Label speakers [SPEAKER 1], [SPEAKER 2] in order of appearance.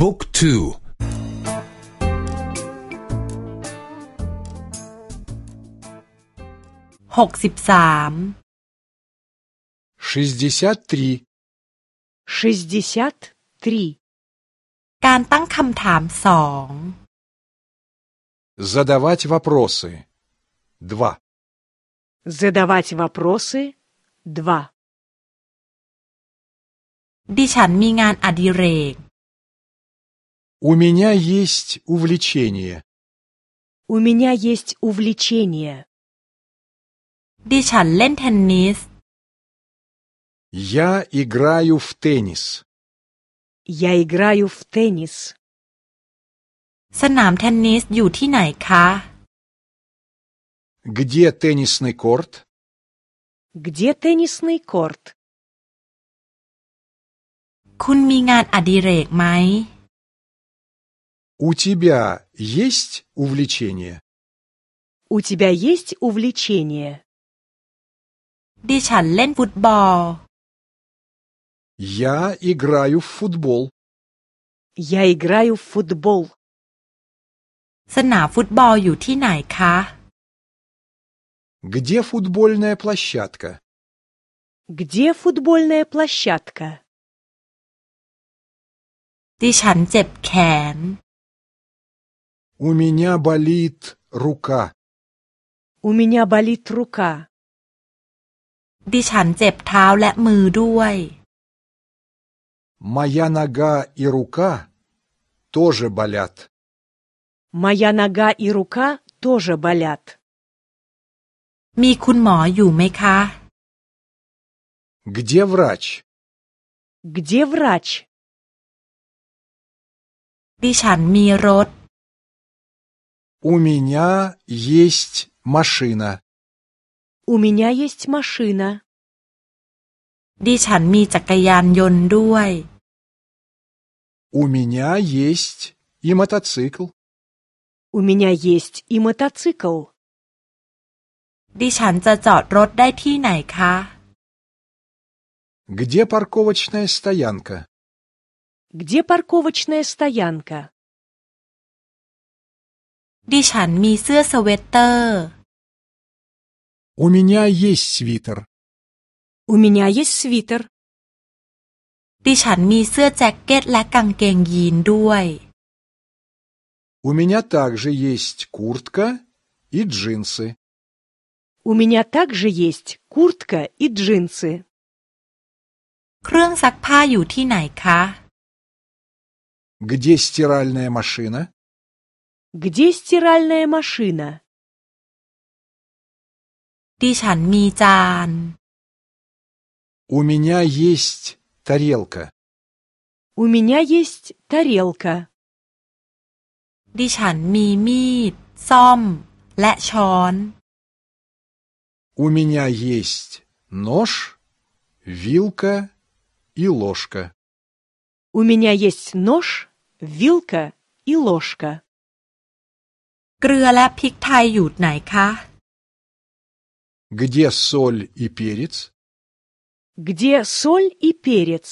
[SPEAKER 1] บุ๊กทู
[SPEAKER 2] หกสิบสาม
[SPEAKER 3] шестьдесят три
[SPEAKER 4] шестьдесят три
[SPEAKER 2] การตั้งคำถามสอง
[SPEAKER 3] задавать вопросы два
[SPEAKER 4] задавать вопросы два
[SPEAKER 2] ดิฉันมีงานอดิเรก
[SPEAKER 3] у меня есть увлечение
[SPEAKER 4] у меня есть увлечение
[SPEAKER 2] ดิฉันเล่นเทนนิส
[SPEAKER 3] я играю в теннис
[SPEAKER 4] я играю в теннис
[SPEAKER 2] สนามเทนนิสอยู่ที่ไหนคะ
[SPEAKER 3] где теннисный корт
[SPEAKER 4] где теннисный корт
[SPEAKER 2] คุณมีงานอดิเรกไหม
[SPEAKER 3] у тебя есть увлечение
[SPEAKER 4] у тебя есть увлечение
[SPEAKER 2] ดิฉันเล่นฟุตบอล
[SPEAKER 3] я играю в футбол
[SPEAKER 4] я играю в футбол
[SPEAKER 2] สนามฟุตบอลอยู่ที่ไหนคะ
[SPEAKER 3] где футбольная площадка
[SPEAKER 4] где футбольная площадка
[SPEAKER 2] ดิฉันเจ็บแขน
[SPEAKER 3] у меня болит рука
[SPEAKER 4] у меня болит рука
[SPEAKER 2] ดิฉันเจ็บเท้าและมือด้วย
[SPEAKER 3] моя нога и рука тоже болят
[SPEAKER 4] моя нога и рука тоже болят
[SPEAKER 2] มีคุณหมออยู่ไหมคะ
[SPEAKER 3] где врач
[SPEAKER 4] где врач
[SPEAKER 2] ดิฉันมีรถ
[SPEAKER 3] у меня есть машина
[SPEAKER 4] у меня есть машина
[SPEAKER 2] ดิฉันมีจักรยานยนต์ด้วย
[SPEAKER 3] у меня есть и мотоцикл
[SPEAKER 4] у меня есть и мотоцикл
[SPEAKER 2] ดิฉันจะจอดรถได้ที่ไหนคะ
[SPEAKER 3] где парковочная стоянка
[SPEAKER 4] где парковочная стоянка
[SPEAKER 2] ดิฉันมีเสื้อสเวตเตอร์
[SPEAKER 3] у меня есть свитер
[SPEAKER 4] у меня есть свитер
[SPEAKER 2] ดิฉันมีเสื้อแจ็คเก็ตและกางเกงยีนด้วย
[SPEAKER 3] у меня также есть куртка и джинсы
[SPEAKER 4] у меня также есть куртка и джинсы
[SPEAKER 2] เครื่องซักผ้าอยู่ที่ไหนคะ
[SPEAKER 3] где стиральная машина
[SPEAKER 4] где стиральная машина
[SPEAKER 2] ดิฉันมีจาน
[SPEAKER 3] у меня есть тарелка
[SPEAKER 4] у меня есть тарелка
[SPEAKER 2] ดิฉันมีมีด ซ่อม และช้อน
[SPEAKER 3] у меня есть нож вилка и ложка
[SPEAKER 4] у меня есть нож вилка и ложка
[SPEAKER 2] เกลือและพริกไทยอยู่ไหนคะ
[SPEAKER 3] где соль и перец
[SPEAKER 4] где соль и перец